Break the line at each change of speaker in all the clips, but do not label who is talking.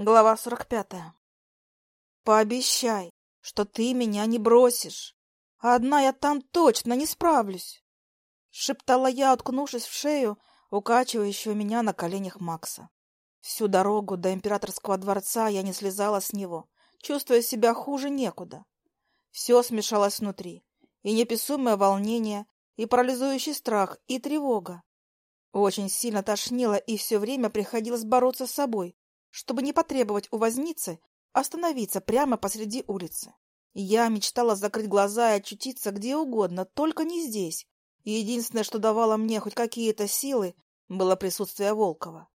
Глава сорок пятая. Пообещай, что ты меня не бросишь. Одна я там точно не справлюсь. Шептала я, уткнувшись в шею, укачивающего меня на коленях Макса. Всю дорогу до императорского дворца я не слезала с него, чувствуя себя хуже некуда. Все смешалось внутри. И неписумое волнение, и парализующий страх, и тревога. Очень сильно тошнило, и все время приходилось бороться с собой, чтобы не потребовать у возницы остановиться прямо посреди улицы. Я мечтала закрыть глаза и очутиться где угодно, только не здесь. И единственное, что давало мне хоть какие-то силы, было присутствие Волкова.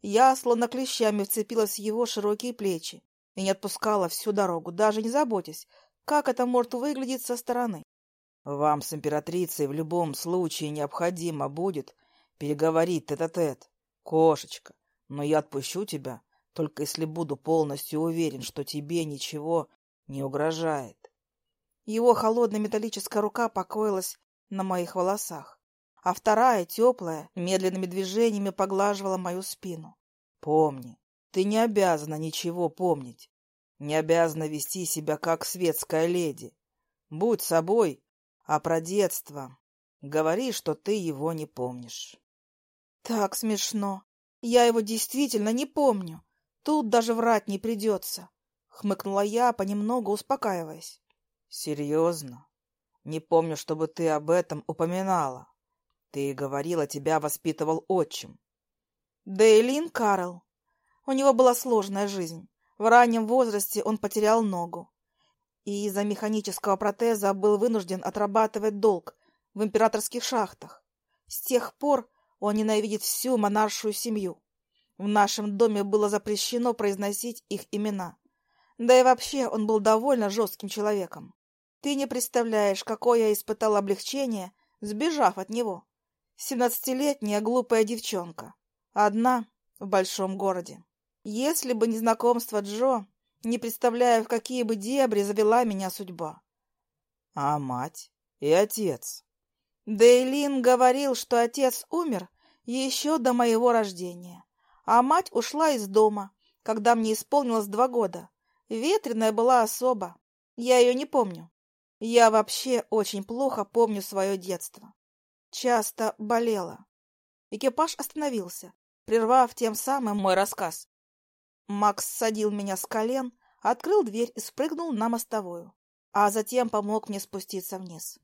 Я, словно клещами, вцепилась в его широкие плечи и не отпускала всю дорогу, даже не заботясь, как это может выглядеть со стороны.
Вам с императрицей в любом случае необходимо будет переговорить тет-а-тет, -тет. кошечка, но я отпущу тебя, только если буду полностью уверен, что тебе ничего не угрожает.
Его холодная металлическая рука покоилась на моих волосах, а вторая, теплая, медленными движениями поглаживала мою спину.
Помни, ты не обязана ничего помнить, не обязана вести себя как светская леди. Будь собой, а про детство говори, что ты его не помнишь.
Так смешно. Я его действительно не помню. Тут даже врать не придется, — хмыкнула я, понемногу успокаиваясь.
— Серьезно? Не помню, чтобы ты об этом упоминала. Ты говорила, тебя воспитывал отчим.
— Дейлин Карл. У него была сложная жизнь. В раннем возрасте он потерял ногу. И из-за механического протеза был вынужден отрабатывать долг в императорских шахтах. С тех пор он ненавидит всю монаршую семью. В нашем доме было запрещено произносить их имена. Да и вообще он был довольно жестким человеком. Ты не представляешь, какое я испытал облегчение, сбежав от него. Семнадцатилетняя глупая девчонка. Одна в большом городе. Если бы не знакомство Джо, не представляю, в какие бы дебри завела меня судьба.
А мать и отец?
Дейлин говорил, что отец умер еще до моего рождения а мать ушла из дома, когда мне исполнилось два года. Ветреная была особа. Я ее не помню. Я вообще очень плохо помню свое детство. Часто болела. Экипаж остановился, прервав тем самым мой рассказ. Макс садил меня с колен, открыл дверь и спрыгнул на мостовую, а затем помог мне спуститься вниз.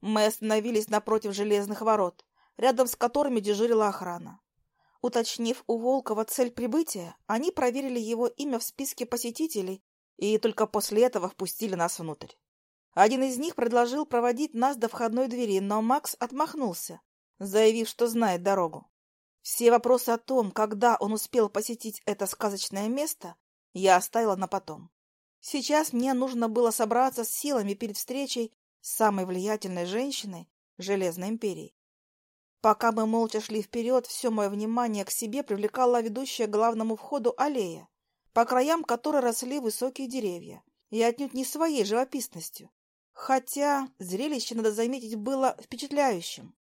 Мы остановились напротив железных ворот, рядом с которыми дежурила охрана. Уточнив у Волкова цель прибытия, они проверили его имя в списке посетителей и только после этого впустили нас внутрь. Один из них предложил проводить нас до входной двери, но Макс отмахнулся, заявив, что знает дорогу. Все вопросы о том, когда он успел посетить это сказочное место, я оставила на потом. Сейчас мне нужно было собраться с силами перед встречей с самой влиятельной женщиной Железной империи. Пока мы молча шли вперед, все мое внимание к себе привлекала ведущая к главному входу аллея, по краям которой росли высокие деревья, и отнюдь не своей живописностью. Хотя зрелище, надо заметить, было впечатляющим.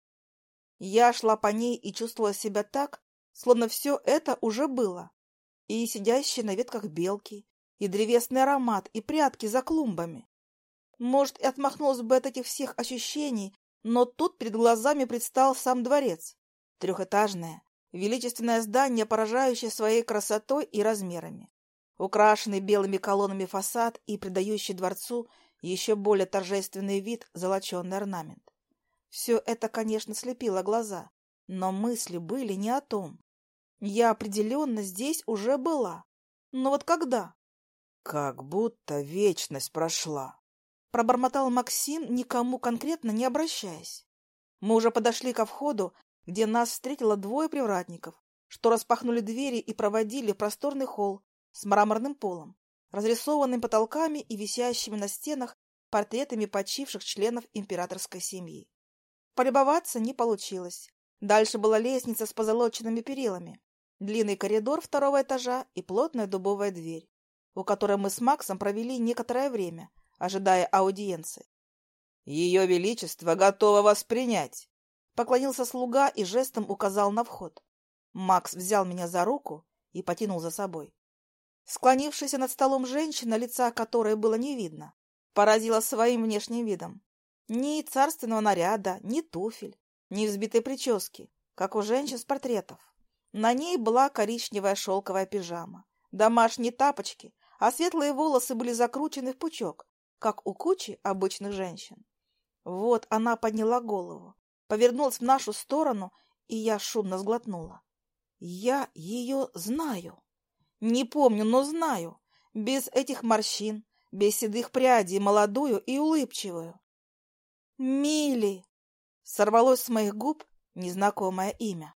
Я шла по ней и чувствовала себя так, словно все это уже было. И сидящие на ветках белки, и древесный аромат, и прятки за клумбами. Может, и отмахнулась бы от этих всех ощущений, но тут перед глазами предстал сам дворец. Трехэтажное, величественное здание, поражающее своей красотой и размерами. Украшенный белыми колоннами фасад и придающий дворцу еще более торжественный вид золоченый орнамент. Все это, конечно, слепило глаза, но мысли были не о том. Я определенно здесь уже была. Но вот когда?
Как будто вечность прошла.
Пробормотал Максим, никому конкретно не обращаясь. Мы уже подошли ко входу, где нас встретило двое привратников, что распахнули двери и проводили просторный холл с мраморным полом, разрисованным потолками и висящими на стенах портретами почивших членов императорской семьи. Полюбоваться не получилось. Дальше была лестница с позолоченными перилами, длинный коридор второго этажа и плотная дубовая дверь, у которой мы с Максом провели некоторое время, ожидая аудиенции.
«Ее Величество готово вас принять!»
Поклонился слуга и жестом указал на вход. Макс взял меня за руку и потянул за собой. Склонившаяся над столом женщина, лица которой было не видно, поразила своим внешним видом. Ни царственного наряда, ни туфель, ни взбитой прически, как у женщин с портретов. На ней была коричневая шелковая пижама, домашние тапочки, а светлые волосы были закручены в пучок, как у кучи обычных женщин. Вот она подняла голову, повернулась в нашу сторону, и я шумно сглотнула. Я ее знаю. Не помню, но знаю. Без этих морщин, без седых прядей, молодую и улыбчивую. «Мили!» — сорвалось с моих губ незнакомое имя.